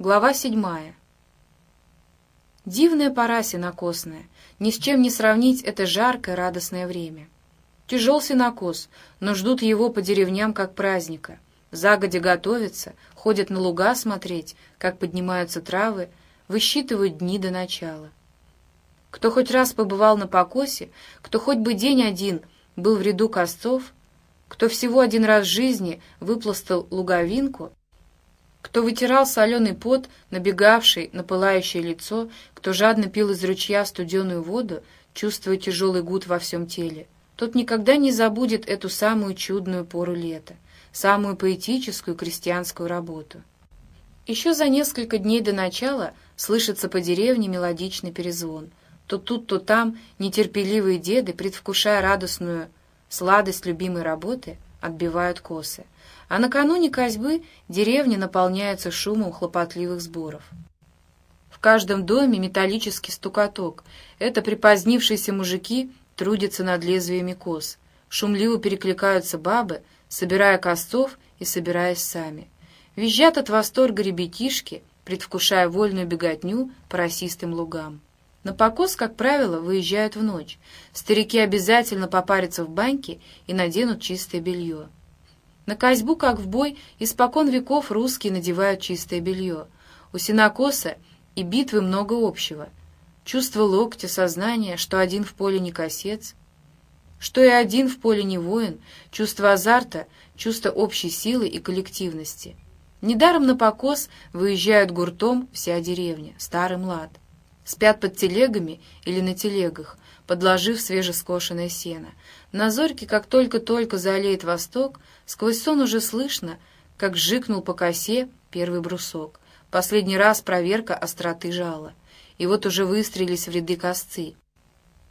Глава седьмая. Дивная пора сенокосная, ни с чем не сравнить это жаркое радостное время. Тяжел сенокос, но ждут его по деревням как праздника. Загодя готовятся, ходят на луга смотреть, как поднимаются травы, высчитывают дни до начала. Кто хоть раз побывал на покосе, кто хоть бы день один был в ряду косцов, кто всего один раз в жизни выпластал луговинку, кто вытирал соленый пот, набегавший на пылающее лицо, кто жадно пил из ручья студеную воду, чувствуя тяжелый гуд во всем теле, тот никогда не забудет эту самую чудную пору лета, самую поэтическую крестьянскую работу. Еще за несколько дней до начала слышится по деревне мелодичный перезвон. То тут, то там нетерпеливые деды, предвкушая радостную сладость любимой работы, отбивают косы — а накануне козьбы деревня наполняется шумом хлопотливых сборов. В каждом доме металлический стукоток. Это припозднившиеся мужики трудятся над лезвиями коз. Шумливо перекликаются бабы, собирая костов и собираясь сами. Визжат от восторга ребятишки, предвкушая вольную беготню по росистым лугам. На покос, как правило, выезжают в ночь. Старики обязательно попарятся в баньке и наденут чистое белье. На козьбу, как в бой, испокон веков русские надевают чистое белье. У синокоса и битвы много общего. Чувство локтя, сознание, что один в поле не косец, что и один в поле не воин, чувство азарта, чувство общей силы и коллективности. Недаром на покос выезжают гуртом вся деревня, старый млад. Спят под телегами или на телегах, подложив свежескошенное сено. На зорьке, как только-только заолеет восток, сквозь сон уже слышно, как жикнул по косе первый брусок. Последний раз проверка остроты жала. И вот уже выстрелились в ряды косцы.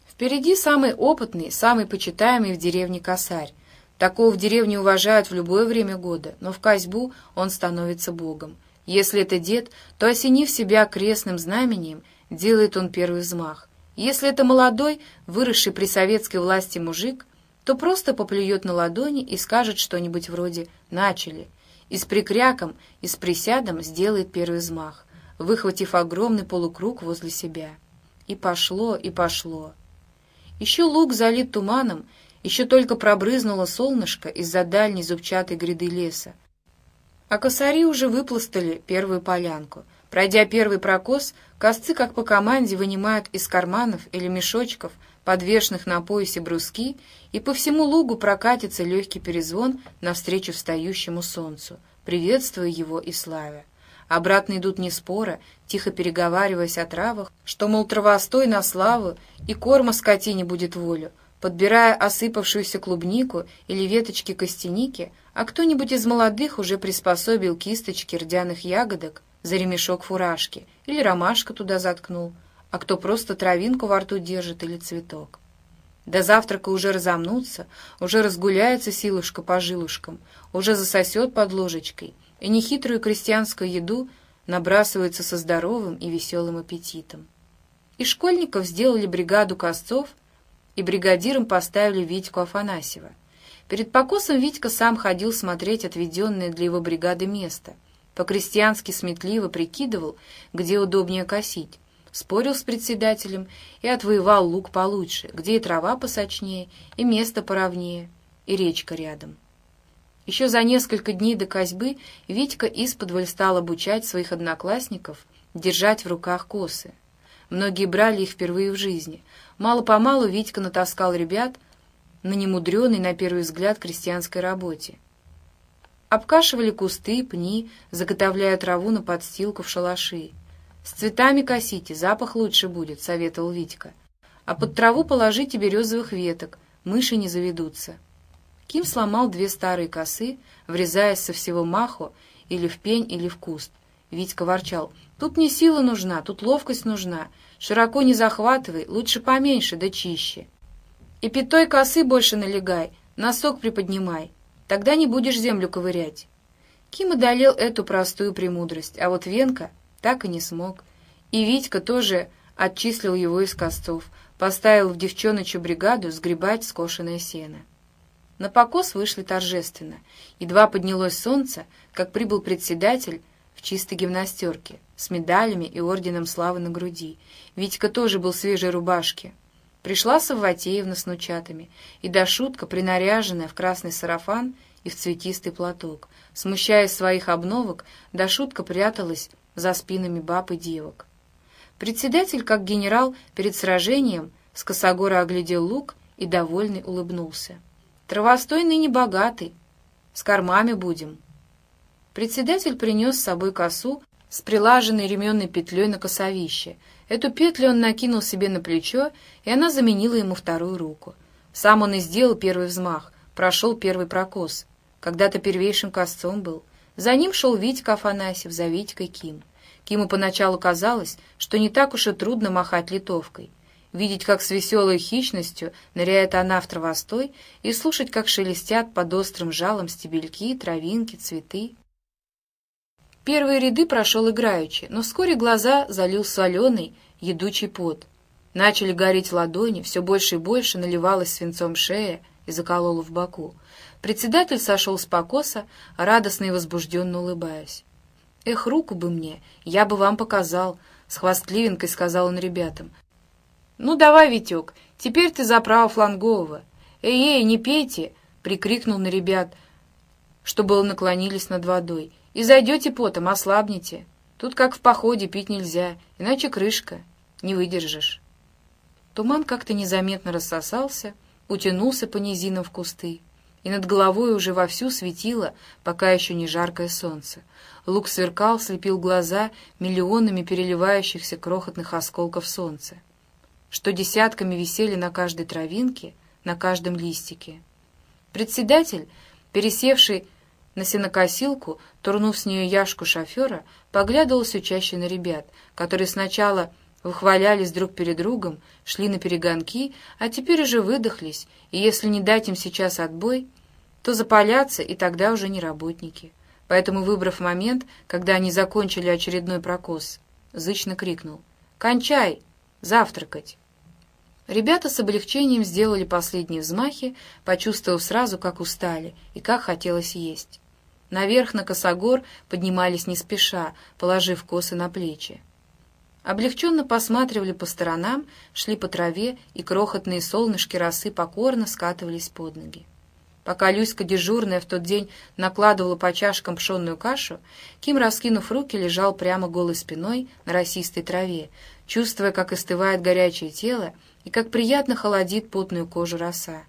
Впереди самый опытный, самый почитаемый в деревне косарь. Такого в деревне уважают в любое время года, но в козьбу он становится богом. Если это дед, то, осенив себя крестным знамением, делает он первый взмах. Если это молодой, выросший при советской власти мужик, то просто поплюет на ладони и скажет что-нибудь вроде «начали», и с прикряком, и с присядом сделает первый взмах, выхватив огромный полукруг возле себя. И пошло, и пошло. Еще луг залит туманом, еще только пробрызнуло солнышко из-за дальней зубчатой гряды леса. А косари уже выпластали первую полянку — Пройдя первый прокос, косцы, как по команде, вынимают из карманов или мешочков, подвешенных на поясе бруски, и по всему лугу прокатится легкий перезвон навстречу встающему солнцу, приветствуя его и славя. Обратно идут не спора, тихо переговариваясь о травах, что, мол, травостой на славу, и корма скотине будет волю, подбирая осыпавшуюся клубнику или веточки костяники, а кто-нибудь из молодых уже приспособил кисточки рдяных ягодок, за ремешок фуражки, или ромашка туда заткнул, а кто просто травинку во рту держит или цветок. До завтрака уже разомнутся, уже разгуляется силушка по жилушкам, уже засосет под ложечкой, и нехитрую крестьянскую еду набрасывается со здоровым и веселым аппетитом. И школьников сделали бригаду косцов, и бригадиром поставили Витьку Афанасьева. Перед покосом Витька сам ходил смотреть отведенное для его бригады место — по-крестьянски сметливо прикидывал, где удобнее косить, спорил с председателем и отвоевал лук получше, где и трава посочнее, и место поровнее, и речка рядом. Еще за несколько дней до козьбы Витька исподволь стал обучать своих одноклассников держать в руках косы. Многие брали их впервые в жизни. Мало-помалу Витька натаскал ребят на немудреной, на первый взгляд, крестьянской работе — Обкашивали кусты, пни, заготовляя траву на подстилку в шалаши. «С цветами косите, запах лучше будет», — советовал Витька. «А под траву положите березовых веток, мыши не заведутся». Ким сломал две старые косы, врезаясь со всего маху или в пень, или в куст. Витька ворчал. «Тут не сила нужна, тут ловкость нужна. Широко не захватывай, лучше поменьше да чище. И пятой косы больше налегай, носок приподнимай. Тогда не будешь землю ковырять. Ким одолел эту простую премудрость, а вот Венка так и не смог. И Витька тоже отчислил его из костов, поставил в девчоночью бригаду сгребать скошенное сено. На покос вышли торжественно. Едва поднялось солнце, как прибыл председатель в чистой гимнастерке, с медалями и орденом славы на груди. Витька тоже был в свежей рубашке. Пришла Савватеевна с нучатами, и до шутка, принаряженная в красный сарафан и в цветистый платок, смущаясь своих обновок, до шутка пряталась за спинами баб и девок. Председатель, как генерал перед сражением, с косогора оглядел лук и довольный улыбнулся. «Травостой ныне богатый, с кормами будем». Председатель принес с собой косу с прилаженной ременной петлей на косовище. Эту петлю он накинул себе на плечо, и она заменила ему вторую руку. Сам он и сделал первый взмах, прошел первый прокос. Когда-то первейшим косцом был. За ним шел Витька Афанасьев, за Витькой Ким. Киму поначалу казалось, что не так уж и трудно махать литовкой. Видеть, как с веселой хищностью ныряет она в травостой, и слушать, как шелестят под острым жалом стебельки, травинки, цветы. Первые ряды прошел играючи, но вскоре глаза залил соленый, едучий пот. Начали гореть ладони, все больше и больше наливалась свинцом шея и заколола в боку. Председатель сошел с покоса, радостно и возбужденно улыбаясь. «Эх, руку бы мне, я бы вам показал», — с хвастливинкой сказал он ребятам. «Ну давай, Витек, теперь ты за право флангового». «Эй-эй, не пейте!» — прикрикнул на ребят, что было наклонились над водой. И зайдете потом, ослабнете. Тут как в походе пить нельзя, иначе крышка. Не выдержишь. Туман как-то незаметно рассосался, утянулся по низинам в кусты, и над головой уже вовсю светило, пока еще не жаркое солнце. Лук сверкал, слепил глаза миллионами переливающихся крохотных осколков солнца, что десятками висели на каждой травинке, на каждом листике. Председатель, пересевший на сенокосилку, турнув с нее яшку шофера, поглядывал все чаще на ребят, которые сначала выхвалялись друг перед другом, шли на перегонки, а теперь уже выдохлись, и если не дать им сейчас отбой, то запалятся, и тогда уже не работники. Поэтому, выбрав момент, когда они закончили очередной прокос, зычно крикнул «Кончай! Завтракать!» Ребята с облегчением сделали последние взмахи, почувствовав сразу, как устали и как хотелось есть. Наверх на косогор поднимались не спеша, положив косы на плечи. Облегченно посматривали по сторонам, шли по траве, и крохотные солнышки росы покорно скатывались под ноги. Пока Люська дежурная в тот день накладывала по чашкам пшенную кашу, Ким, раскинув руки, лежал прямо голой спиной на росистой траве, чувствуя, как остывает горячее тело и как приятно холодит потную кожу роса.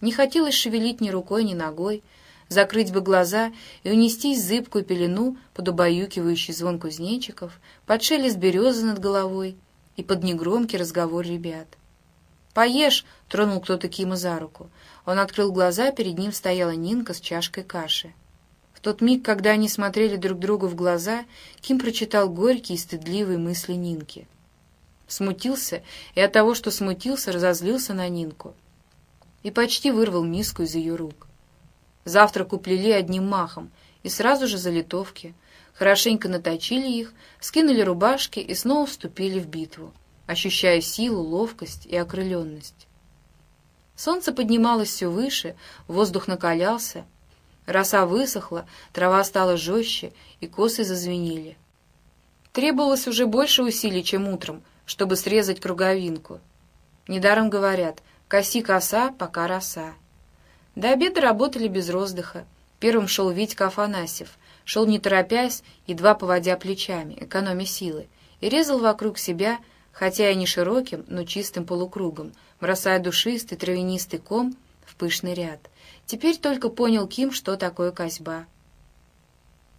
Не хотелось шевелить ни рукой, ни ногой, закрыть бы глаза и унестись зыбкую пелену под убаюкивающий звон кузнечиков, под шелест березы над головой и под негромкий разговор ребят. «Поешь!» — тронул кто-то Кима за руку. Он открыл глаза, перед ним стояла Нинка с чашкой каши. В тот миг, когда они смотрели друг другу в глаза, Ким прочитал горькие и стыдливые мысли Нинки. Смутился, и от того, что смутился, разозлился на Нинку и почти вырвал миску из ее рук. Завтрак уплели одним махом, и сразу же за литовки. Хорошенько наточили их, скинули рубашки и снова вступили в битву, ощущая силу, ловкость и окрыленность. Солнце поднималось все выше, воздух накалялся, роса высохла, трава стала жестче, и косы зазвенели. Требовалось уже больше усилий, чем утром, чтобы срезать круговинку. Недаром говорят «коси коса, пока роса». До обеда работали без роздыха. Первым шел Витька Афанасьев. Шел не торопясь, едва поводя плечами, экономя силы, и резал вокруг себя, хотя и не широким, но чистым полукругом, бросая душистый травянистый ком в пышный ряд. Теперь только понял Ким, что такое козьба.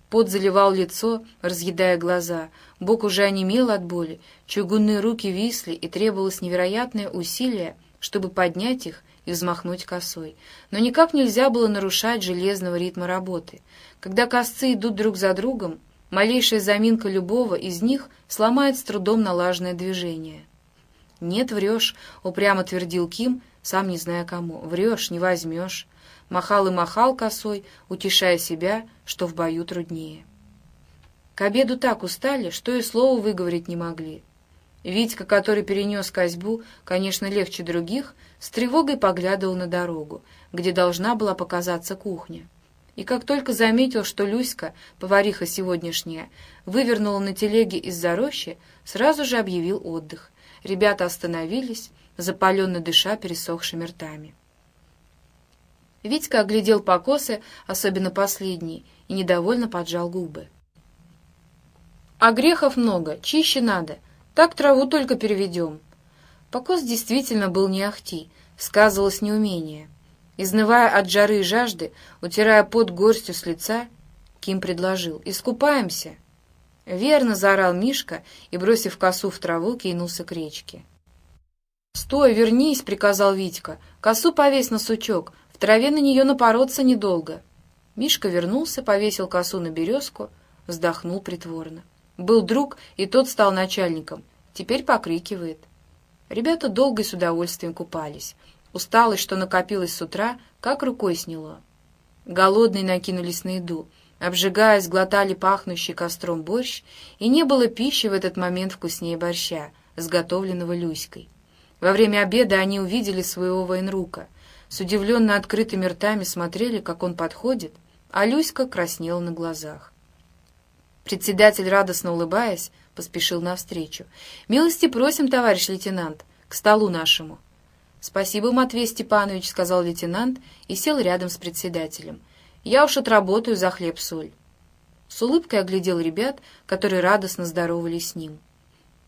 Пот заливал лицо, разъедая глаза, бок уже онемел от боли, чугунные руки висли, и требовалось невероятное усилие, чтобы поднять их и взмахнуть косой. Но никак нельзя было нарушать железного ритма работы. Когда косцы идут друг за другом, малейшая заминка любого из них сломает с трудом налаженное движение. «Нет, врешь», — упрямо твердил Ким, сам не зная кому. «Врешь, не возьмешь». Махал и махал косой, утешая себя, что в бою труднее. К обеду так устали, что и слова выговорить не могли. Витька, который перенес козьбу, конечно, легче других, с тревогой поглядывал на дорогу, где должна была показаться кухня. И как только заметил, что Люська, повариха сегодняшняя, вывернула на телеге из-за рощи, сразу же объявил отдых. Ребята остановились, запаленно дыша пересохшими ртами. Витька оглядел покосы, особенно последний, и недовольно поджал губы. «А грехов много, чище надо. Так траву только переведем». Покос действительно был не ахти, сказывалось неумение. Изнывая от жары и жажды, утирая под горстью с лица, Ким предложил «Искупаемся». «Верно!» — заорал Мишка и, бросив косу в траву, кинулся к речке. «Стой, вернись!» — приказал Витька. «Косу повесь на сучок, в траве на нее напороться недолго». Мишка вернулся, повесил косу на березку, вздохнул притворно. Был друг, и тот стал начальником. Теперь покрикивает. Ребята долго и с удовольствием купались. Усталость, что накопилась с утра, как рукой сняло. Голодные накинулись на еду. Обжигаясь, глотали пахнущий костром борщ, и не было пищи в этот момент вкуснее борща, сготовленного Люськой. Во время обеда они увидели своего военрука. С удивленно открытыми ртами смотрели, как он подходит, а Люська краснела на глазах. Председатель, радостно улыбаясь, поспешил навстречу. «Милости просим, товарищ лейтенант, к столу нашему». «Спасибо, Матвей Степанович», — сказал лейтенант и сел рядом с председателем. «Я уж отработаю за хлеб-соль». С улыбкой оглядел ребят, которые радостно здоровались с ним.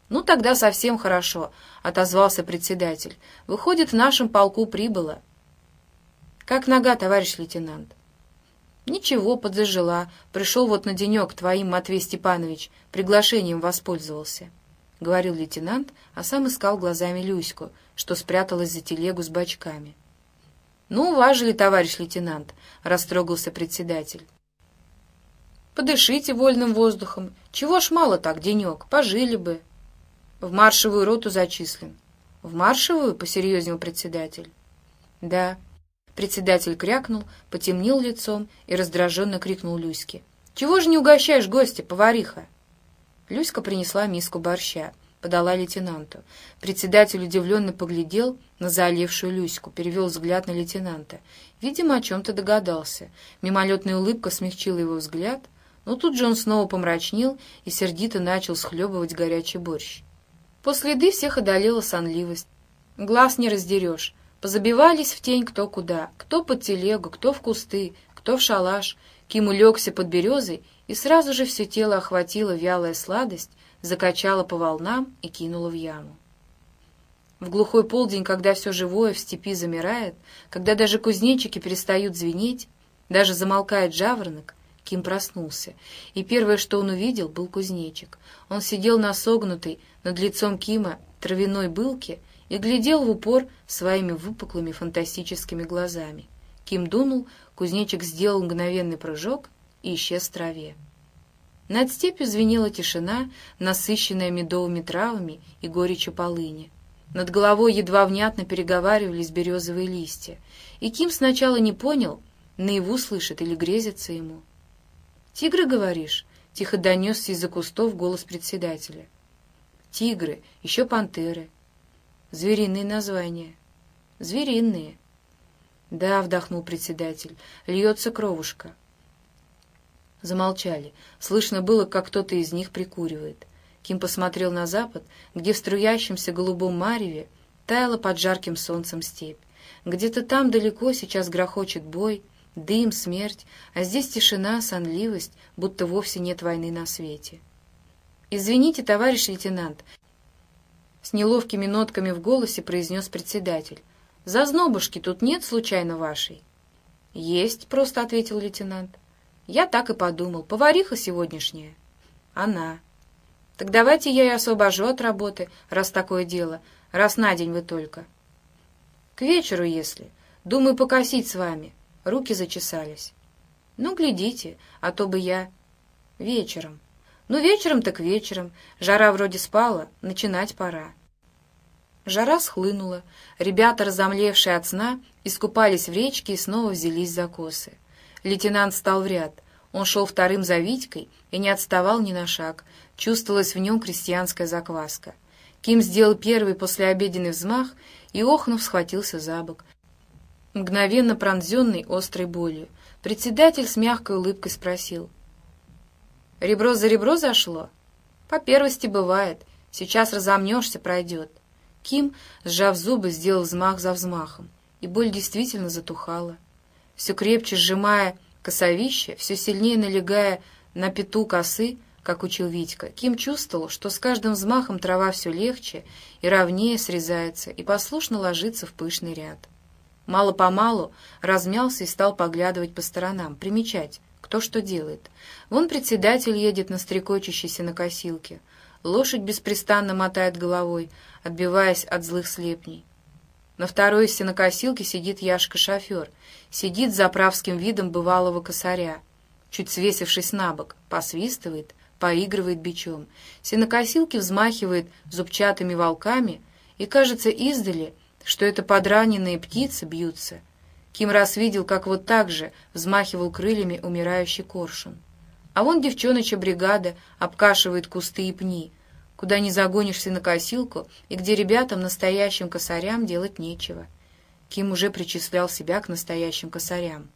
«Ну, тогда совсем хорошо», — отозвался председатель. «Выходит, в нашем полку прибыло». «Как нога, товарищ лейтенант?» «Ничего, подзажила. Пришел вот на денек твоим, Матвей Степанович, приглашением воспользовался». — говорил лейтенант, а сам искал глазами Люську, что спряталась за телегу с бачками. «Ну, уважили, товарищ лейтенант», — растрогался председатель. «Подышите вольным воздухом. Чего ж мало так, денек, пожили бы». «В маршевую роту зачислен». «В маршевую?» — посерьезнел председатель. «Да». Председатель крякнул, потемнел лицом и раздраженно крикнул Люське. «Чего же не угощаешь гостя, повариха?» Люська принесла миску борща, подала лейтенанту. Председатель удивленно поглядел на заолевшую Люську, перевел взгляд на лейтенанта. Видимо, о чем-то догадался. Мимолетная улыбка смягчила его взгляд, но тут же он снова помрачнел и сердито начал схлебывать горячий борщ. После еды всех одолела сонливость. Глаз не раздерешь. Позабивались в тень кто куда, кто под телегу, кто в кусты, кто в шалаш. Ким улегся под березой и сразу же все тело охватила вялая сладость, закачала по волнам и кинула в яму. В глухой полдень, когда все живое в степи замирает, когда даже кузнечики перестают звенеть, даже замолкает жаворонок, Ким проснулся, и первое, что он увидел, был кузнечик. Он сидел на согнутой над лицом Кима травяной былке и глядел в упор своими выпуклыми фантастическими глазами. Ким дунул, кузнечик сделал мгновенный прыжок и исчез в траве. Над степью звенела тишина, насыщенная медовыми травами и горечью полыни. Над головой едва внятно переговаривались березовые листья, и Ким сначала не понял, наяву слышит или грезится ему. «Тигры, говоришь?» — тихо донесся из-за кустов голос председателя. «Тигры, еще пантеры. Звериные названия. Звериные». «Да», — вдохнул председатель, — «льется кровушка». Замолчали. Слышно было, как кто-то из них прикуривает. Ким посмотрел на запад, где в струящемся голубом мареве таяла под жарким солнцем степь. Где-то там далеко сейчас грохочет бой, дым, смерть, а здесь тишина, сонливость, будто вовсе нет войны на свете. «Извините, товарищ лейтенант», — с неловкими нотками в голосе произнес председатель. «Зазнобушки тут нет случайно вашей?» «Есть», — просто ответил лейтенант. Я так и подумал. Повариха сегодняшняя. Она. Так давайте я ее освобожу от работы, раз такое дело, раз на день вы только. К вечеру, если. Думаю, покосить с вами. Руки зачесались. Ну, глядите, а то бы я... Вечером. Ну, вечером так вечером. Жара вроде спала, начинать пора. Жара схлынула. Ребята, разомлевшие от сна, искупались в речке и снова взялись за косы. Лейтенант стал в ряд. Он шел вторым за Витькой и не отставал ни на шаг. Чувствовалась в нем крестьянская закваска. Ким сделал первый послеобеденный взмах и, охнув, схватился за бок, мгновенно пронзенный острой болью. председатель с мягкой улыбкой спросил. «Ребро за ребро зашло?» «По первости бывает. Сейчас разомнешься, пройдет». Ким, сжав зубы, сделал взмах за взмахом, и боль действительно затухала. Все крепче сжимая косовище, все сильнее налегая на пету косы, как учил Витька, Ким чувствовал, что с каждым взмахом трава все легче и ровнее срезается и послушно ложится в пышный ряд. Мало-помалу размялся и стал поглядывать по сторонам, примечать, кто что делает. Вон председатель едет на стрекочущейся накосилке. Лошадь беспрестанно мотает головой, отбиваясь от злых слепней. На второй сенокосилке сидит Яшка-шофер, сидит с заправским видом бывалого косаря, чуть свесившись на бок, посвистывает, поигрывает бичом. Сенокосилки взмахивает зубчатыми волками, и кажется издали, что это подраненные птицы бьются. Ким раз видел, как вот так же взмахивал крыльями умирающий коршун. А вон девчоночья бригада обкашивает кусты и пни, куда не загонишься на косилку и где ребятам, настоящим косарям, делать нечего. Ким уже причислял себя к настоящим косарям.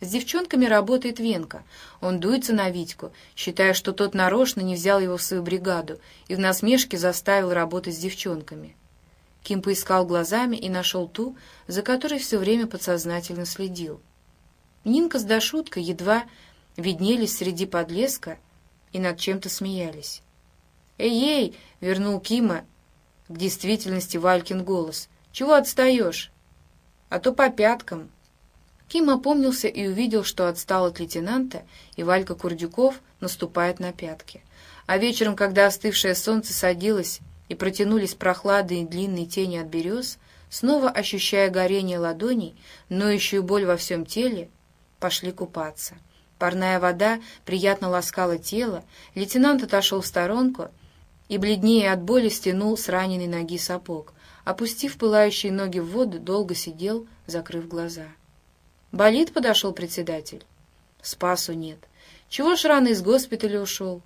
С девчонками работает Венка. Он дуется на Витьку, считая, что тот нарочно не взял его в свою бригаду и в насмешке заставил работать с девчонками. Ким поискал глазами и нашел ту, за которой все время подсознательно следил. Нинка с Дашуткой едва виднелись среди подлеска и над чем-то смеялись. «Эй-ей!» — вернул Кима к действительности Валькин голос. «Чего отстаешь?» «А то по пяткам». Ким опомнился и увидел, что отстал от лейтенанта, и Валька Курдюков наступает на пятки. А вечером, когда остывшее солнце садилось и протянулись прохладные длинные тени от берез, снова ощущая горение ладоней, ноющую боль во всем теле, пошли купаться. Парная вода приятно ласкала тело, лейтенант отошел в сторонку и, бледнее от боли, стянул с раненой ноги сапог. Опустив пылающие ноги в воду, долго сидел, закрыв глаза. «Болит?» — подошел председатель. «Спасу нет. Чего ж рано из госпиталя ушел?»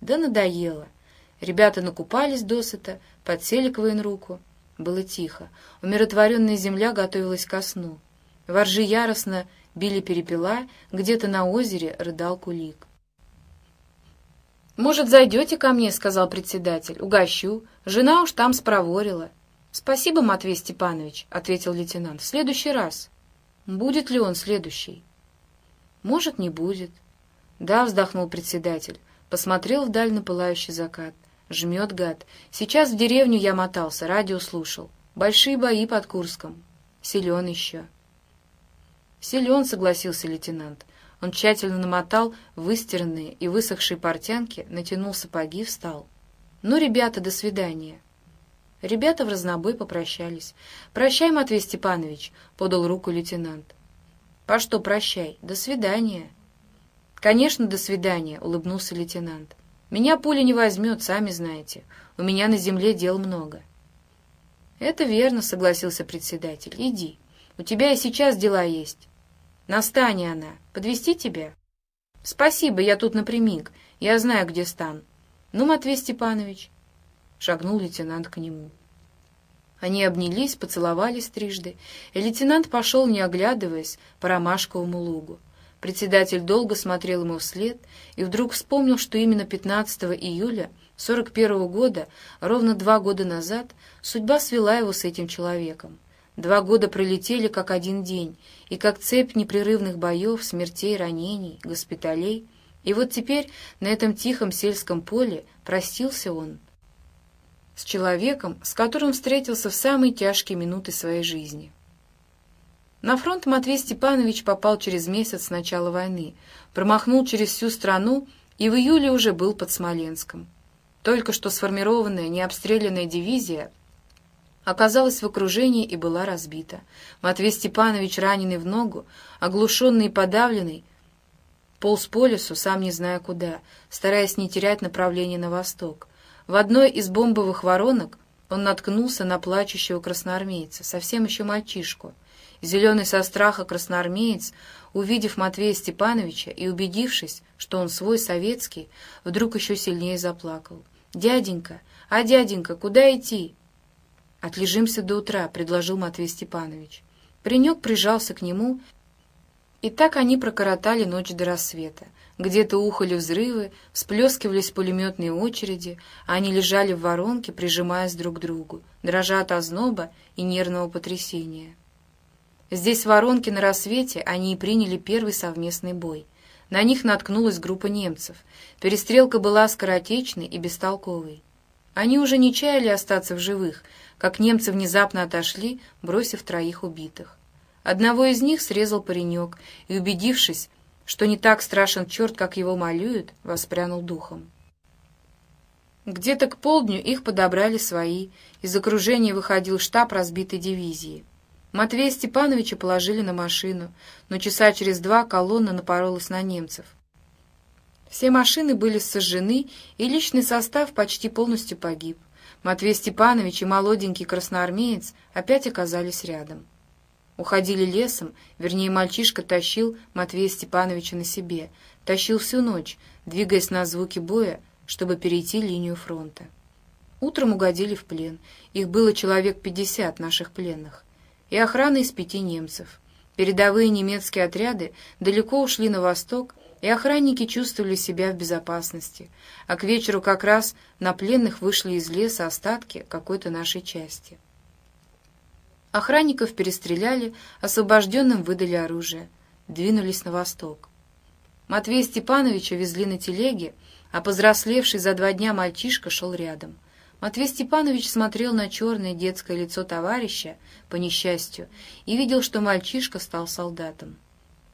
«Да надоело. Ребята накупались досыта, подсели к военруку. Было тихо. Умиротворенная земля готовилась ко сну. Воржи яростно били перепела, где-то на озере рыдал кулик. «Может, зайдете ко мне?» — сказал председатель. «Угощу. Жена уж там спроворила». «Спасибо, Матвей Степанович», — ответил лейтенант. «В следующий раз». «Будет ли он следующий?» «Может, не будет». «Да», — вздохнул председатель. Посмотрел вдаль на пылающий закат. «Жмет, гад. Сейчас в деревню я мотался, радио слушал. Большие бои под Курском. Силен еще». «Силен», — согласился лейтенант. Он тщательно намотал выстиранные и высохшие портянки, натянул сапоги, встал. «Ну, ребята, до свидания». Ребята в разнобой попрощались. «Прощай, Матвей Степанович», — подал руку лейтенант. «По что прощай? До свидания». «Конечно, до свидания», — улыбнулся лейтенант. «Меня пуля не возьмет, сами знаете. У меня на земле дел много». «Это верно», — согласился председатель. «Иди. У тебя и сейчас дела есть». «Настане она. Подвести тебя?» «Спасибо, я тут напрямик. Я знаю, где стан». «Ну, Матвей Степанович?» Шагнул лейтенант к нему. Они обнялись, поцеловались трижды, и лейтенант пошел, не оглядываясь, по ромашковому лугу. Председатель долго смотрел ему вслед и вдруг вспомнил, что именно 15 июля 41 года, ровно два года назад, судьба свела его с этим человеком. Два года пролетели как один день, и как цепь непрерывных боев, смертей, ранений, госпиталей. И вот теперь на этом тихом сельском поле простился он с человеком, с которым встретился в самые тяжкие минуты своей жизни. На фронт Матвей Степанович попал через месяц с начала войны, промахнул через всю страну и в июле уже был под Смоленском. Только что сформированная, необстрелянная дивизия — оказалась в окружении и была разбита. Матвей Степанович, раненый в ногу, оглушенный и подавленный, полз по лесу, сам не зная куда, стараясь не терять направление на восток. В одной из бомбовых воронок он наткнулся на плачущего красноармейца, совсем еще мальчишку. Зеленый со страха красноармеец, увидев Матвея Степановича и убедившись, что он свой советский, вдруг еще сильнее заплакал. «Дяденька! А, дяденька, куда идти?» «Отлежимся до утра», — предложил Матвей Степанович. Паренек прижался к нему И так они прокоротали ночь до рассвета. Где-то ухали взрывы, всплескивались пулеметные очереди, а они лежали в воронке, прижимаясь друг к другу, дрожа от озноба и нервного потрясения. Здесь, в воронке на рассвете, они и приняли первый совместный бой. На них наткнулась группа немцев. Перестрелка была скоротечной и бестолковой. Они уже не чаяли остаться в живых, как немцы внезапно отошли, бросив троих убитых. Одного из них срезал паренек и, убедившись, что не так страшен черт, как его малюют, воспрянул духом. Где-то к полдню их подобрали свои, из окружения выходил штаб разбитой дивизии. Матвея Степановича положили на машину, но часа через два колонна напоролась на немцев. Все машины были сожжены, и личный состав почти полностью погиб. Матвей Степанович и молоденький красноармеец опять оказались рядом. Уходили лесом, вернее, мальчишка тащил Матвея Степановича на себе, тащил всю ночь, двигаясь на звуки боя, чтобы перейти линию фронта. Утром угодили в плен. Их было человек пятьдесят наших пленных. И охрана из пяти немцев. Передовые немецкие отряды далеко ушли на восток, и охранники чувствовали себя в безопасности, а к вечеру как раз на пленных вышли из леса остатки какой-то нашей части. Охранников перестреляли, освобожденным выдали оружие. Двинулись на восток. Матвея Степановича везли на телеге, а повзрослевший за два дня мальчишка шел рядом. Матвей Степанович смотрел на черное детское лицо товарища, по несчастью, и видел, что мальчишка стал солдатом.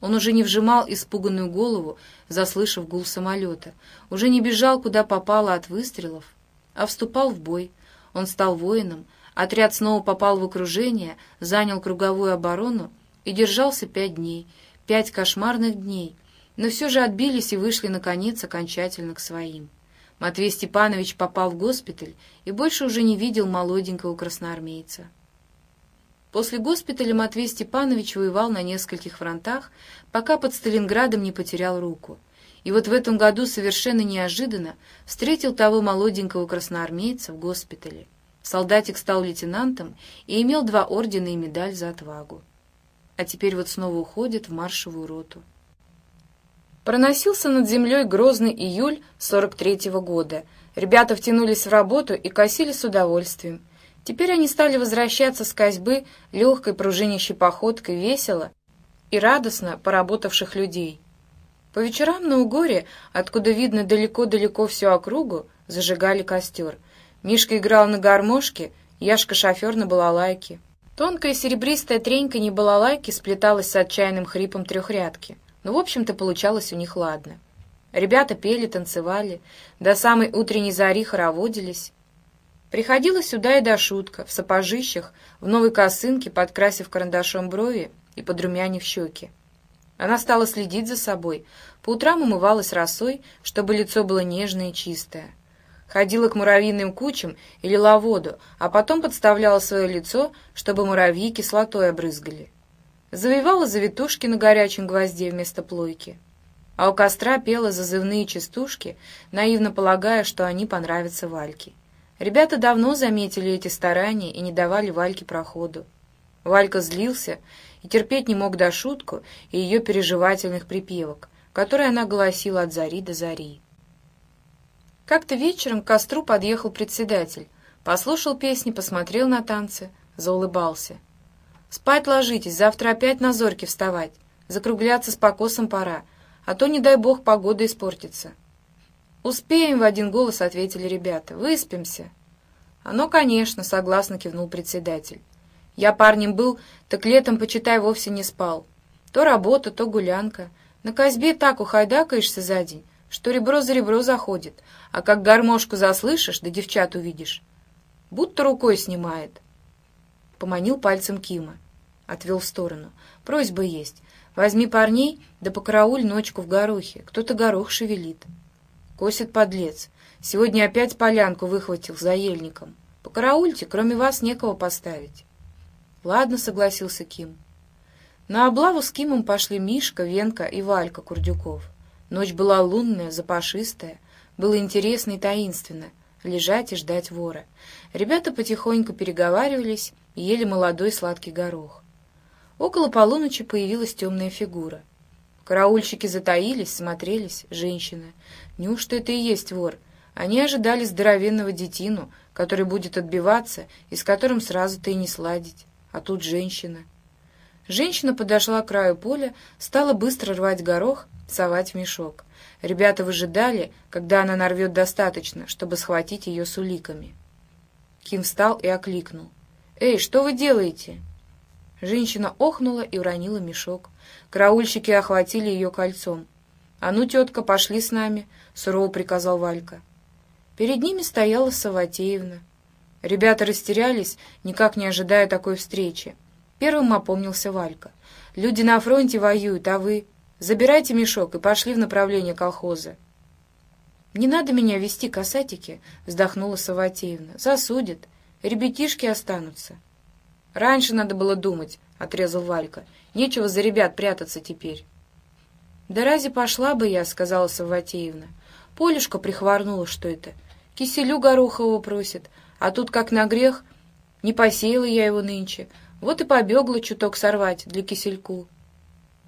Он уже не вжимал испуганную голову, заслышав гул самолета, уже не бежал, куда попало от выстрелов, а вступал в бой. Он стал воином, Отряд снова попал в окружение, занял круговую оборону и держался пять дней, пять кошмарных дней, но все же отбились и вышли, наконец, окончательно к своим. Матвей Степанович попал в госпиталь и больше уже не видел молоденького красноармейца. После госпиталя Матвей Степанович воевал на нескольких фронтах, пока под Сталинградом не потерял руку. И вот в этом году совершенно неожиданно встретил того молоденького красноармейца в госпитале. Солдатик стал лейтенантом и имел два ордена и медаль за отвагу. А теперь вот снова уходит в маршевую роту. Проносился над землей грозный июль 43-го года. Ребята втянулись в работу и косили с удовольствием. Теперь они стали возвращаться с козьбы легкой пружинящей походкой весело и радостно поработавших людей. По вечерам на Угоре, откуда видно далеко-далеко всю округу, зажигали костер — Мишка играл на гармошке, Яшка шофер на балалайке. Тонкая серебристая тренька не балалайки сплеталась с отчаянным хрипом трехрядки. Но, в общем-то, получалось у них ладно. Ребята пели, танцевали, до самой утренней зари хороводились. Приходила сюда и до шутка, в сапожищах, в новой косынке, подкрасив карандашом брови и подрумянив щеки. Она стала следить за собой, по утрам умывалась росой, чтобы лицо было нежное и чистое ходила к муравьиным кучам и лила воду, а потом подставляла свое лицо, чтобы муравьи кислотой обрызгали. Завивала завитушки на горячем гвозде вместо плойки. А у костра пела зазывные частушки, наивно полагая, что они понравятся Вальке. Ребята давно заметили эти старания и не давали Вальке проходу. Валька злился и терпеть не мог до шутку и ее переживательных припевок, которые она голосила от зари до зари. Как-то вечером к костру подъехал председатель, послушал песни, посмотрел на танцы, заулыбался. «Спать ложитесь, завтра опять на зорьке вставать, закругляться с покосом пора, а то, не дай бог, погода испортится». «Успеем», — в один голос ответили ребята, — «выспимся». «Оно, конечно», — согласно кивнул председатель. «Я парнем был, так летом, почитай, вовсе не спал. То работа, то гулянка. На козьбе так ухайдакаешься за день, что ребро за ребро заходит, а как гармошку заслышишь, да девчат увидишь, будто рукой снимает. Поманил пальцем Кима, отвел в сторону. Просьба есть. Возьми парней, да покарауль ночку в горохе. Кто-то горох шевелит. Косит подлец. Сегодня опять полянку выхватил за ельником. Покараульте, кроме вас некого поставить. Ладно, согласился Ким. На облаву с Кимом пошли Мишка, Венка и Валька Курдюков. Ночь была лунная, запашистая. Было интересно и таинственно лежать и ждать вора. Ребята потихоньку переговаривались и ели молодой сладкий горох. Около полуночи появилась темная фигура. Караульщики затаились, смотрелись. Женщина. Неужто это и есть вор? Они ожидали здоровенного детину, который будет отбиваться и с которым сразу-то и не сладить. А тут женщина. Женщина подошла к краю поля, стала быстро рвать горох, совать в мешок. Ребята выжидали, когда она нарвет достаточно, чтобы схватить ее с уликами. Ким встал и окликнул. «Эй, что вы делаете?» Женщина охнула и уронила мешок. Караульщики охватили ее кольцом. «А ну, тетка, пошли с нами», — сурово приказал Валька. Перед ними стояла Саватеевна. Ребята растерялись, никак не ожидая такой встречи. Первым опомнился Валька. «Люди на фронте воюют, а вы...» Забирайте мешок и пошли в направление колхоза. «Не надо меня вести, касатики», — вздохнула Саватеевна. «Засудят. Ребятишки останутся». «Раньше надо было думать», — отрезал Валька. «Нечего за ребят прятаться теперь». «Да разве пошла бы я», — сказала Саватеевна. «Полюшка прихворнула, что это. Киселю Горохового просит, а тут как на грех. Не посеяла я его нынче. Вот и побегла чуток сорвать для кисельку».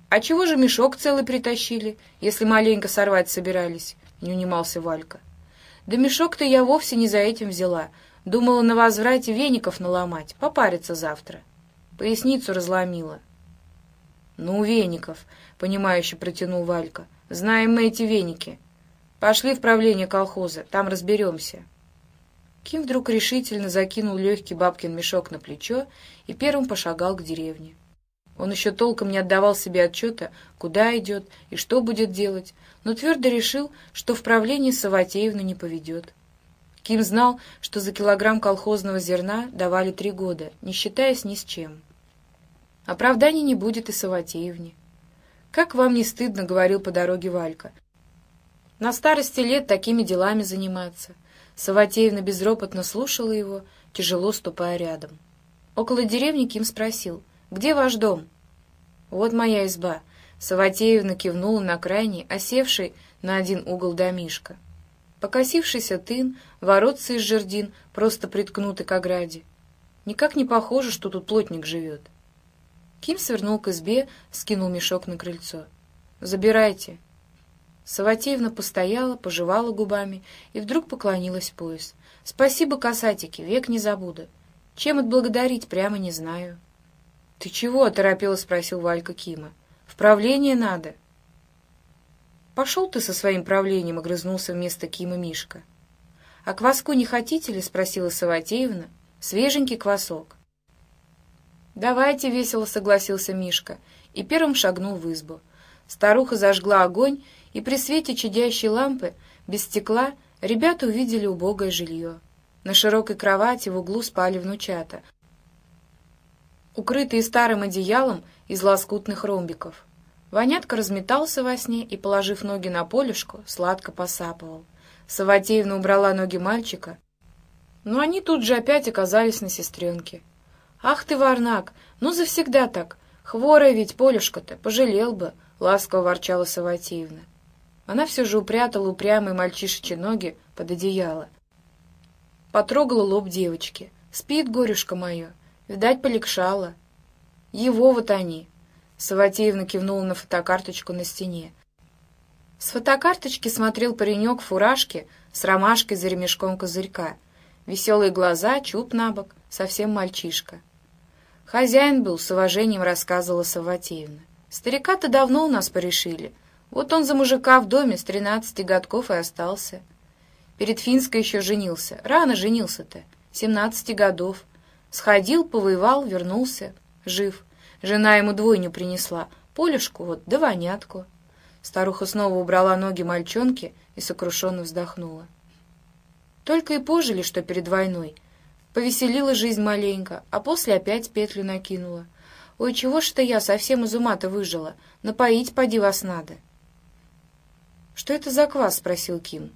«А чего же мешок целый притащили, если маленько сорвать собирались?» — не унимался Валька. «Да мешок-то я вовсе не за этим взяла. Думала на возврате веников наломать, попариться завтра. Поясницу разломила». «Ну, веников», — понимающе протянул Валька. «Знаем мы эти веники. Пошли в правление колхоза, там разберемся». Ким вдруг решительно закинул легкий бабкин мешок на плечо и первым пошагал к деревне. Он еще толком не отдавал себе отчета, куда идет и что будет делать, но твердо решил, что в правлении Саватеевну не поведет. Ким знал, что за килограмм колхозного зерна давали три года, не считаясь ни с чем. Оправданий не будет и Саватеевне. «Как вам не стыдно?» — говорил по дороге Валька. «На старости лет такими делами заниматься». Саватеевна безропотно слушала его, тяжело ступая рядом. Около деревни Ким спросил — «Где ваш дом?» «Вот моя изба», — Саватеевна кивнула на крайний, осевший на один угол домишка. Покосившийся тын, воротцы из жердин просто приткнуты к ограде. Никак не похоже, что тут плотник живет. Ким свернул к избе, скинул мешок на крыльцо. «Забирайте». Саватеевна постояла, пожевала губами и вдруг поклонилась в пояс. «Спасибо, касатики, век не забуду. Чем отблагодарить, прямо не знаю». «Ты чего?» — торопело спросил Валька Кима. «В правление надо». «Пошел ты со своим правлением», — огрызнулся вместо Кима Мишка. «А кваску не хотите ли?» — спросила Саватеевна. «Свеженький квасок». «Давайте», — весело согласился Мишка, и первым шагнул в избу. Старуха зажгла огонь, и при свете чадящей лампы, без стекла, ребята увидели убогое жилье. На широкой кровати в углу спали внучата, укрытые старым одеялом из лоскутных ромбиков. Вонятка разметался во сне и, положив ноги на полюшку, сладко посапывал. Саватеевна убрала ноги мальчика, но они тут же опять оказались на сестренке. «Ах ты, Варнак, ну завсегда так! Хворая ведь полюшка-то, пожалел бы!» — ласково ворчала Саватеевна. Она все же упрятала упрямые мальчишечьи ноги под одеяло. Потрогала лоб девочки. «Спит, горюшка мое!» Видать, полегшало. Его вот они. Саватеевна кивнула на фотокарточку на стене. С фотокарточки смотрел паренек в фуражке с ромашкой за ремешком козырька. Веселые глаза, чуб на бок, совсем мальчишка. Хозяин был, с уважением рассказывала Саватеевна. Старика-то давно у нас порешили. Вот он за мужика в доме с тринадцати годков и остался. Перед Финской еще женился. Рано женился-то, семнадцати годов. Сходил, повоевал, вернулся. Жив. Жена ему двойню принесла. Полюшку вот, да вонятку. Старуха снова убрала ноги мальчонки и сокрушенно вздохнула. Только и пожили, что перед войной. Повеселила жизнь маленько, а после опять петлю накинула. Ой, чего ж-то я совсем из ума-то выжила? Напоить поди вас надо. «Что это за квас?» — спросил Ким.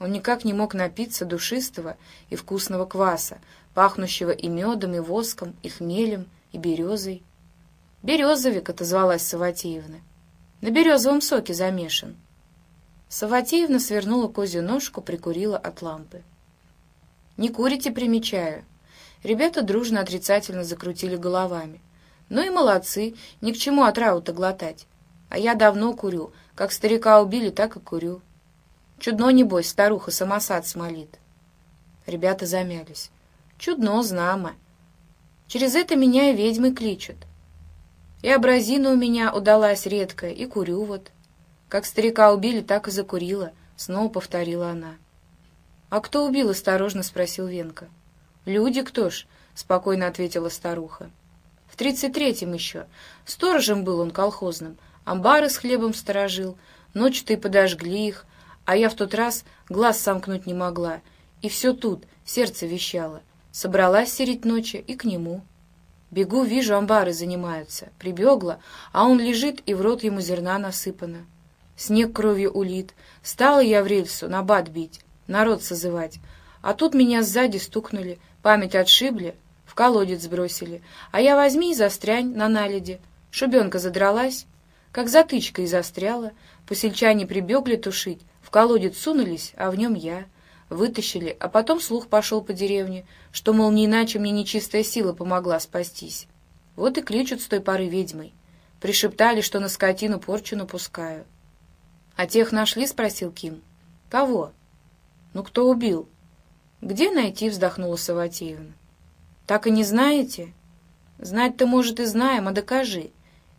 Он никак не мог напиться душистого и вкусного кваса, пахнущего и медом, и воском, и хмелем, и березой. «Березовик», — отозвалась Саватеевна. «На березовом соке замешан». Саватеевна свернула козью ножку, прикурила от лампы. «Не курите, примечаю». Ребята дружно отрицательно закрутили головами. «Ну и молодцы, ни к чему отраву-то глотать. А я давно курю. Как старика убили, так и курю. Чудно, небось, старуха самосад смолит. Ребята замялись. Чудно, знамо. Через это меня и ведьмы кличут. И абразина у меня удалась редкая, и курю вот. Как старика убили, так и закурила, снова повторила она. «А кто убил?» — осторожно спросил Венка. «Люди кто ж?» — спокойно ответила старуха. «В тридцать третьем еще. Сторожем был он колхозным, амбары с хлебом сторожил, ночью-то и подожгли их, а я в тот раз глаз сомкнуть не могла, и все тут, сердце вещало. Собралась сереть ночи и к нему. Бегу, вижу, амбары занимаются. Прибегла, а он лежит, и в рот ему зерна насыпано. Снег кровью улит. Стала я в рельсу на бат бить, народ созывать. А тут меня сзади стукнули, память отшибли, в колодец бросили. А я возьми и застрянь на наледи. Шубенка задралась, как затычка и застряла. Посельчане прибегли тушить, в колодец сунулись, а в нем я. Вытащили, а потом слух пошел по деревне, что, мол, не иначе мне нечистая сила помогла спастись. Вот и кличут с той поры ведьмой. Пришептали, что на скотину порчу напускаю. — А тех нашли? — спросил Ким. — Кого? — Ну, кто убил? — Где найти? — вздохнула Саватеевна. — Так и не знаете? — Знать-то, может, и знаем, а докажи.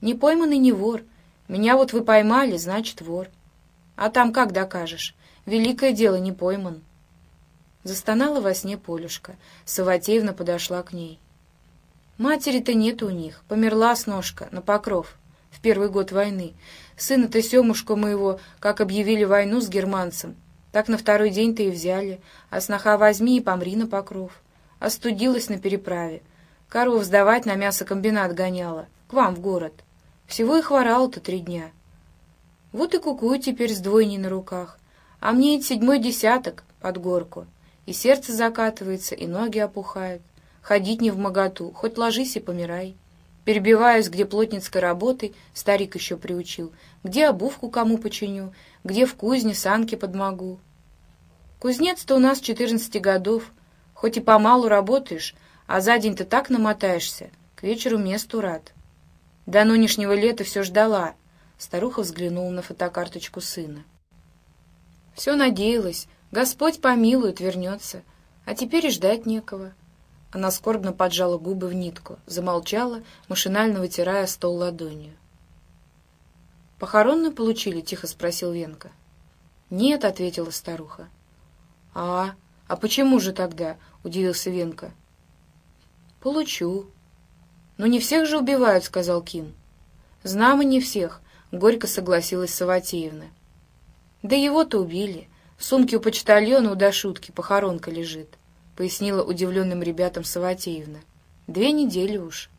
Не пойманный не вор. Меня вот вы поймали, значит, вор. А там как докажешь? Великое дело не пойман. Застонала во сне Полюшка. Саватеевна подошла к ней. Матери-то нет у них. Померла с ножка на покров в первый год войны. Сына-то Семушка моего, как объявили войну с германцем, так на второй день-то и взяли, а сноха возьми и помри на покров. Остудилась на переправе. Коров сдавать на мясокомбинат гоняла, к вам в город. Всего и хворала-то три дня. Вот и кукую теперь с двойней на руках. А мне ведь седьмой десяток под горку. И сердце закатывается, и ноги опухают. Ходить не в моготу, хоть ложись и помирай. Перебиваюсь, где плотницкой работой, старик еще приучил, где обувку кому починю, где в кузне санки подмогу. Кузнец-то у нас четырнадцати годов, хоть и помалу работаешь, а за день ты так намотаешься, к вечеру месту рад. До нынешнего лета все ждала. Старуха взглянула на фотокарточку сына. Все надеялась, Господь помилует, вернется. А теперь и ждать некого. Она скорбно поджала губы в нитку, замолчала, машинально вытирая стол ладонью. «Похоронную получили?» — тихо спросил Венка. «Нет», — ответила старуха. «А, а почему же тогда?» — удивился Венка. «Получу». «Но не всех же убивают», — сказал Ким. «Знамо не всех», — горько согласилась Саватеевна. «Да его-то убили. В сумке у почтальона у Дашутки похоронка лежит», — пояснила удивленным ребятам Саватеевна. «Две недели уж».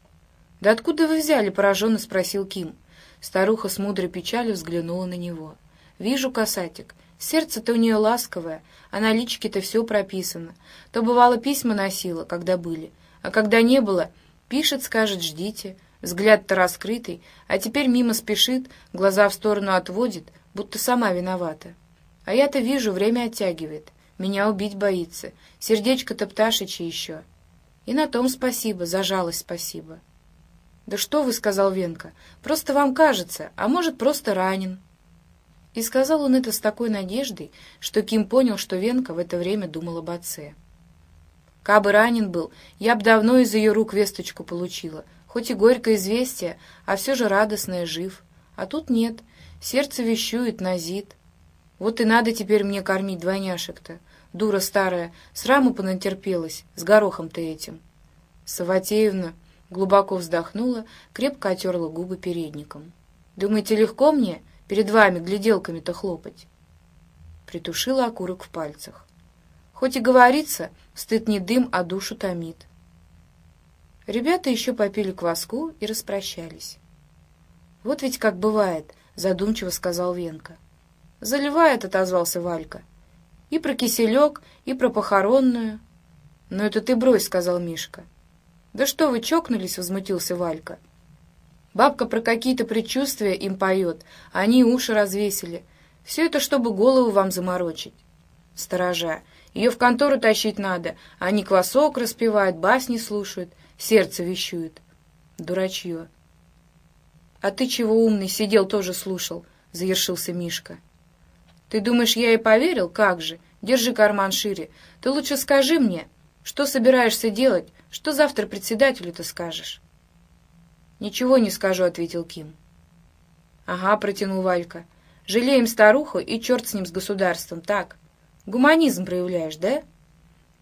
«Да откуда вы взяли?» — пораженно спросил Ким. Старуха с мудрой печалью взглянула на него. «Вижу, касатик, сердце-то у нее ласковое, а на личке-то все прописано. То, бывало, письма носила, когда были, а когда не было, пишет, скажет, ждите». Взгляд-то раскрытый, а теперь мимо спешит, глаза в сторону отводит, будто сама виновата. А я-то вижу, время оттягивает. Меня убить боится. Сердечко-то пташечье еще. И на том спасибо, за жалость спасибо. «Да что вы», — сказал Венка, — «просто вам кажется, а может, просто ранен». И сказал он это с такой надеждой, что Ким понял, что Венка в это время думал об отце. Кабы ранен был, я б давно из ее рук весточку получила, хоть и горькое известие, а все же радостное, жив. А тут нет, сердце вещует, назит. Вот и надо теперь мне кормить двойняшек-то. Дура старая, сраму понатерпелась, с горохом-то этим. Саватеевна глубоко вздохнула, крепко отерла губы передником. «Думаете, легко мне перед вами гляделками-то хлопать?» Притушила окурок в пальцах. Хоть и говорится, стыд не дым, а душу томит. Ребята еще попили кваску и распрощались. «Вот ведь как бывает», — задумчиво сказал Венка. «Заливает», — отозвался Валька. «И про киселек, и про похоронную». «Но это ты брось», — сказал Мишка. «Да что вы чокнулись?» — возмутился Валька. «Бабка про какие-то предчувствия им поет, они уши развесили. Все это, чтобы голову вам заморочить». «Сторожа, ее в контору тащить надо, они квасок распевают, басни слушают, сердце вещует. Дурачье». «А ты чего умный, сидел тоже слушал?» — заершился Мишка. «Ты думаешь, я и поверил? Как же? Держи карман шире. Ты лучше скажи мне, что собираешься делать? Что завтра председателю-то скажешь?» «Ничего не скажу», — ответил Ким. «Ага», — протянул Валька. «Жалеем старуху, и черт с ним, с государством, так? Гуманизм проявляешь, да?»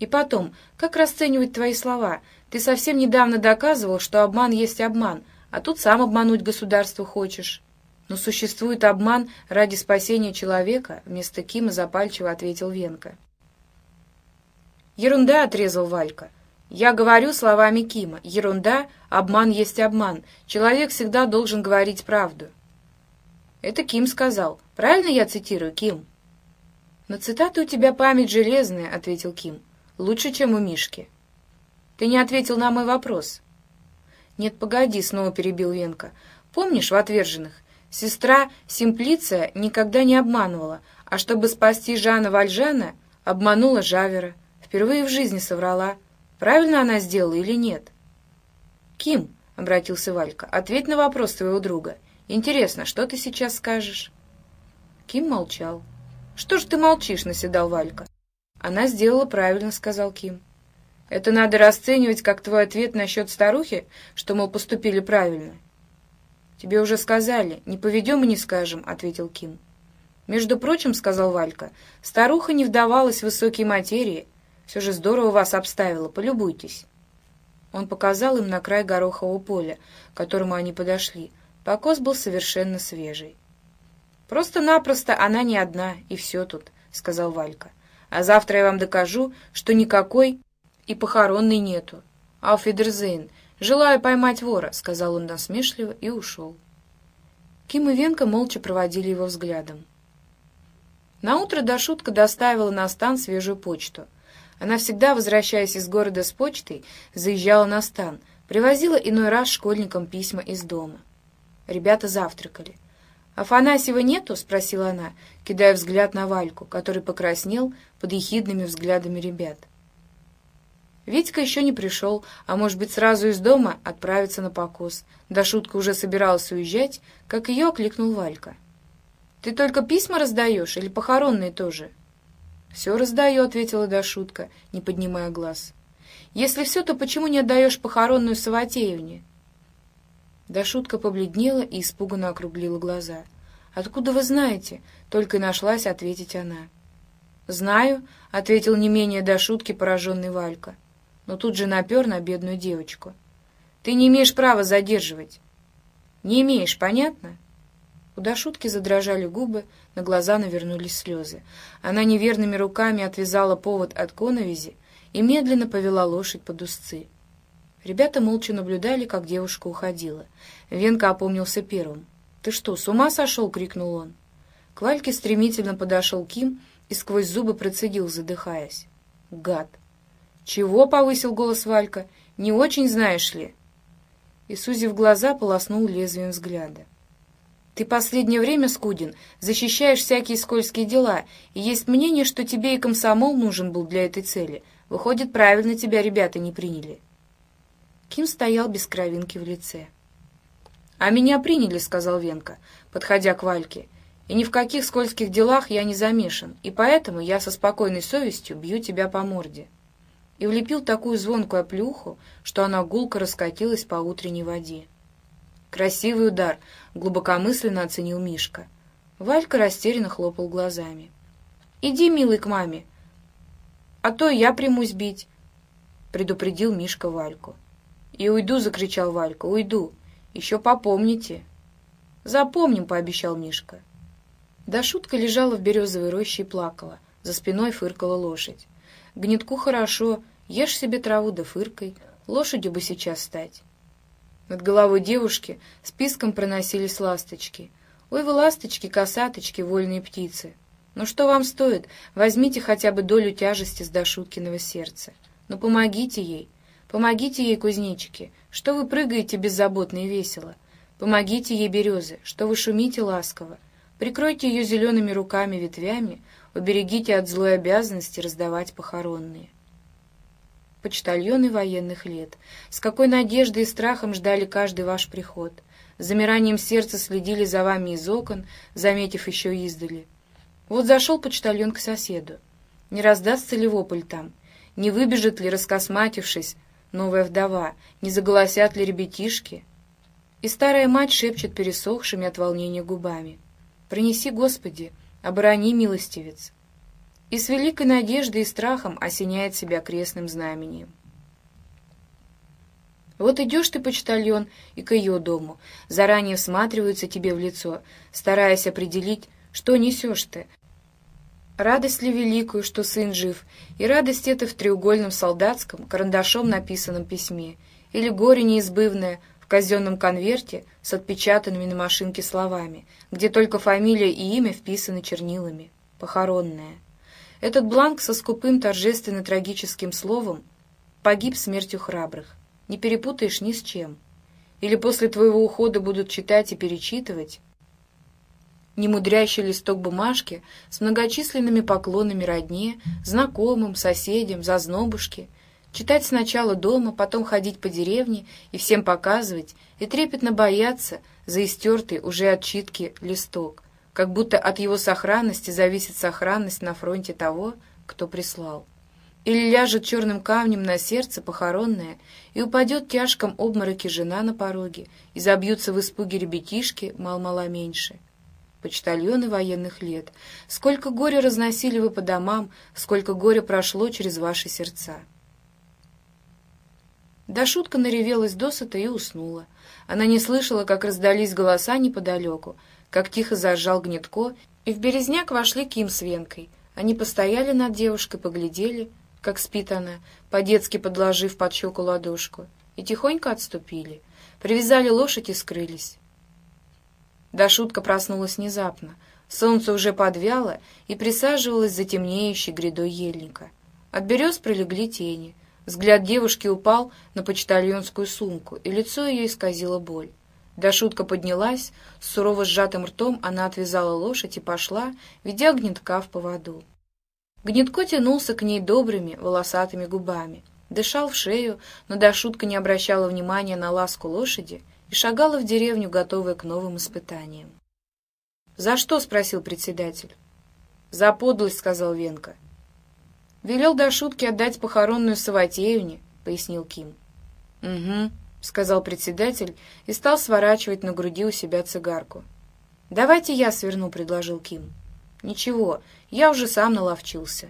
«И потом, как расценивать твои слова? Ты совсем недавно доказывал, что обман есть обман, а тут сам обмануть государство хочешь». «Но существует обман ради спасения человека», — вместо Кима запальчиво ответил Венка. «Ерунда», — отрезал Валька. «Я говорю словами Кима. Ерунда, обман есть обман. Человек всегда должен говорить правду». «Это Ким сказал. Правильно я цитирую, Ким?» «На цитаты у тебя память железная», — ответил Ким. «Лучше, чем у Мишки». «Ты не ответил на мой вопрос». «Нет, погоди», — снова перебил Венка. «Помнишь в «Отверженных»? Сестра Симплиция никогда не обманывала, а чтобы спасти Жана Вальжана, обманула Жавера. Впервые в жизни соврала. Правильно она сделала или нет? «Ким», — обратился Валька, — «ответь на вопрос твоего друга. Интересно, что ты сейчас скажешь?» Ким молчал. «Что ж ты молчишь?» — наседал Валька. «Она сделала правильно», — сказал Ким. «Это надо расценивать как твой ответ насчет старухи, что, мол, поступили правильно. «Тебе уже сказали, не поведем и не скажем», — ответил Ким. «Между прочим», — сказал Валька, — «старуха не вдавалась в высокие материи. Все же здорово вас обставила, полюбуйтесь». Он показал им на край горохового поля, к которому они подошли. Покос был совершенно свежий. «Просто-напросто она не одна, и все тут», — сказал Валька. «А завтра я вам докажу, что никакой и похоронной нету. Ауфидерзейн, «Желаю поймать вора», — сказал он насмешливо и ушел. Ким и Венка молча проводили его взглядом. Наутро Дашутка доставила на стан свежую почту. Она всегда, возвращаясь из города с почтой, заезжала на стан, привозила иной раз школьникам письма из дома. Ребята завтракали. «Афанасьева нету?» — спросила она, кидая взгляд на Вальку, который покраснел под ехидными взглядами ребят. Витька еще не пришел, а может быть сразу из дома отправиться на покос. Да шутка уже собиралась уезжать, как ее окликнул Валька. «Ты только письма раздаешь или похоронные тоже?» «Все раздаю», — ответила Дашутка, не поднимая глаз. «Если все, то почему не отдаешь похоронную Саватеевне?» Дашутка побледнела и испуганно округлила глаза. «Откуда вы знаете?» — только и нашлась ответить она. «Знаю», — ответил не менее до шутки пораженный Валька но тут же напер на бедную девочку. «Ты не имеешь права задерживать». «Не имеешь, понятно?» У Дашутки задрожали губы, на глаза навернулись слезы. Она неверными руками отвязала повод от коновизи и медленно повела лошадь под узцы. Ребята молча наблюдали, как девушка уходила. Венка опомнился первым. «Ты что, с ума сошел?» — крикнул он. К Вальке стремительно подошел Ким и сквозь зубы процедил, задыхаясь. «Гад!» «Чего?» — повысил голос Валька. «Не очень знаешь ли?» И, сузив глаза, полоснул лезвием взгляда. «Ты последнее время, Скудин, защищаешь всякие скользкие дела, и есть мнение, что тебе и комсомол нужен был для этой цели. Выходит, правильно тебя ребята не приняли». Ким стоял без кровинки в лице. «А меня приняли», — сказал Венка, подходя к Вальке. «И ни в каких скользких делах я не замешан, и поэтому я со спокойной совестью бью тебя по морде» и влепил такую звонкую оплюху, что она гулко раскатилась по утренней воде. «Красивый удар!» — глубокомысленно оценил Мишка. Валька растерянно хлопал глазами. «Иди, милый, к маме, а то я примусь бить», — предупредил Мишка Вальку. «И уйду!» — закричал Валька. «Уйду! Еще попомните!» «Запомним!» — пообещал Мишка. Да шутка лежала в березовой роще и плакала. За спиной фыркала лошадь. Гнетку хорошо, ешь себе траву да фыркой, лошадью бы сейчас стать. Над головой девушки списком проносились ласточки. Ой, вы ласточки, косаточки, вольные птицы. Ну что вам стоит? Возьмите хотя бы долю тяжести с Дашуткиного сердца. Ну помогите ей, помогите ей, кузнечики, что вы прыгаете беззаботно и весело. Помогите ей, березы, что вы шумите ласково. Прикройте ее зелеными руками ветвями, Уберегите от злой обязанности раздавать похоронные. Почтальоны военных лет, с какой надеждой и страхом ждали каждый ваш приход. с замиранием сердца следили за вами из окон, заметив еще издали. Вот зашел почтальон к соседу. Не раздастся ли вопль там? Не выбежит ли, раскосматившись, новая вдова? Не заголосят ли ребятишки? И старая мать шепчет пересохшими от волнения губами. «Принеси, Господи, оборони, милостивец!» И с великой надеждой и страхом осеняет себя крестным знамением. Вот идешь ты, почтальон, и к ее дому, заранее всматриваются тебе в лицо, стараясь определить, что несешь ты. Радость ли великую, что сын жив, и радость эта в треугольном солдатском, карандашом написанном письме, или горе неизбывное в казенном конверте с отпечатанными на машинке словами, где только фамилия и имя вписаны чернилами, похоронное. Этот бланк со скупым торжественно-трагическим словом погиб смертью храбрых. Не перепутаешь ни с чем. Или после твоего ухода будут читать и перечитывать немудрящий листок бумажки с многочисленными поклонами родне, знакомым, соседям, зазнобушке, читать сначала дома, потом ходить по деревне и всем показывать, и трепетно бояться за истертый уже от читки листок, как будто от его сохранности зависит сохранность на фронте того, кто прислал или ляжет черным камнем на сердце похоронное, и упадет тяжком обмороке жена на пороге, и забьются в испуге ребятишки мал-мала меньше. Почтальоны военных лет, сколько горя разносили вы по домам, сколько горя прошло через ваши сердца. Да шутка наревелась досыта и уснула. Она не слышала, как раздались голоса неподалеку, как тихо зажал гнетко, и в березняк вошли Ким с Венкой. Они постояли над девушкой, поглядели — как спит она, по-детски подложив под щеку ладошку, и тихонько отступили, привязали лошадь и скрылись. Да шутка проснулась внезапно. Солнце уже подвяло и присаживалось за темнеющей грядой ельника. От берез пролегли тени. Взгляд девушки упал на почтальонскую сумку, и лицо ее исказило боль. Да шутка поднялась, с сурово сжатым ртом она отвязала лошадь и пошла, ведя гнетка в поводу. Гнетко тянулся к ней добрыми, волосатыми губами, дышал в шею, но до шутка не обращала внимания на ласку лошади и шагала в деревню, готовая к новым испытаниям. «За что?» — спросил председатель. «За подлость», — сказал Венка. «Велел до шутки отдать похоронную Саватеевне», — пояснил Ким. «Угу», — сказал председатель и стал сворачивать на груди у себя цигарку. «Давайте я сверну», — предложил Ким. «Ничего, я уже сам наловчился».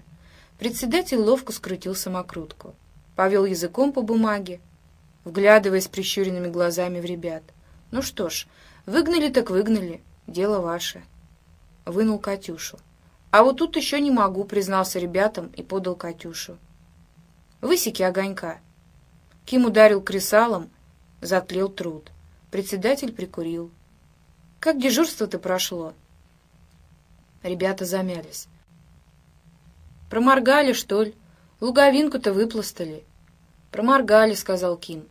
Председатель ловко скрутил самокрутку. Повел языком по бумаге, вглядываясь прищуренными глазами в ребят. «Ну что ж, выгнали так выгнали, дело ваше». Вынул Катюшу. «А вот тут еще не могу», — признался ребятам и подал Катюшу. «Высеки огонька». Ким ударил кресалом, затлел труд. Председатель прикурил. «Как дежурство-то прошло?» Ребята замялись. «Проморгали, что ли? Луговинку-то выпластали». «Проморгали», — сказал Ким.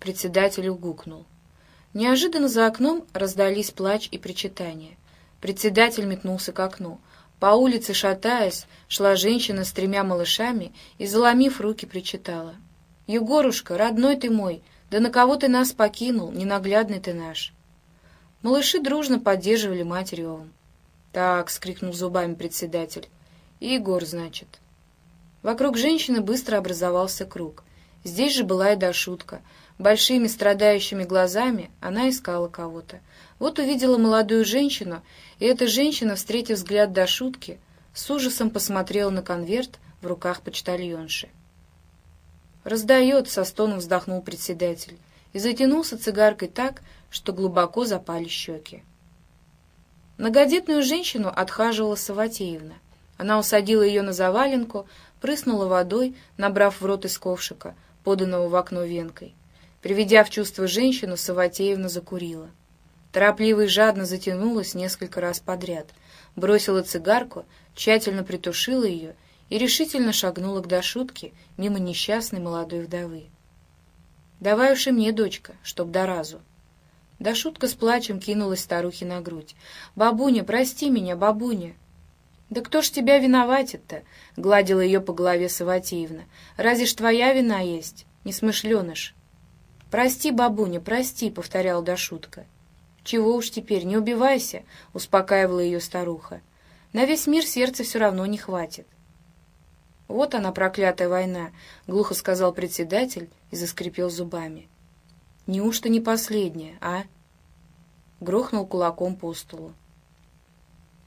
Председатель угукнул. Неожиданно за окном раздались плач и причитания. Председатель метнулся к окну. По улице, шатаясь, шла женщина с тремя малышами и, заломив руки, причитала. «Егорушка, родной ты мой, да на кого ты нас покинул, ненаглядный ты наш!» Малыши дружно поддерживали мать ревом. «Так», — скрикнул зубами председатель. «Егор, значит». Вокруг женщины быстро образовался круг. Здесь же была и Дашутка. Большими страдающими глазами она искала кого-то. Вот увидела молодую женщину, и эта женщина, встретив взгляд Дашутки, с ужасом посмотрела на конверт в руках почтальонши. «Раздает», — со стоном вздохнул председатель, и затянулся цигаркой так, что глубоко запали щеки. Многодетную женщину отхаживала Саватеевна. Она усадила ее на заваленку, прыснула водой, набрав в рот из ковшика, поданного в окно венкой. Приведя в чувство женщину, Саватеевна закурила. Торопливо и жадно затянулась несколько раз подряд, бросила цигарку, тщательно притушила ее и решительно шагнула к Дашутке мимо несчастной молодой вдовы. «Давай уж и мне, дочка, чтоб до разу». Да шутка с плачем кинулась старухе на грудь. «Бабуня, прости меня, бабуня!» «Да кто ж тебя виноватит-то?» — гладила ее по голове Саватеевна. «Разве ж твоя вина есть, несмышленыш?» «Прости, бабуня, прости», — повторял Дашутка. «Чего уж теперь, не убивайся», — успокаивала ее старуха. «На весь мир сердца все равно не хватит». «Вот она, проклятая война», — глухо сказал председатель и заскрипел зубами. «Неужто не последняя, а?» Грохнул кулаком по столу.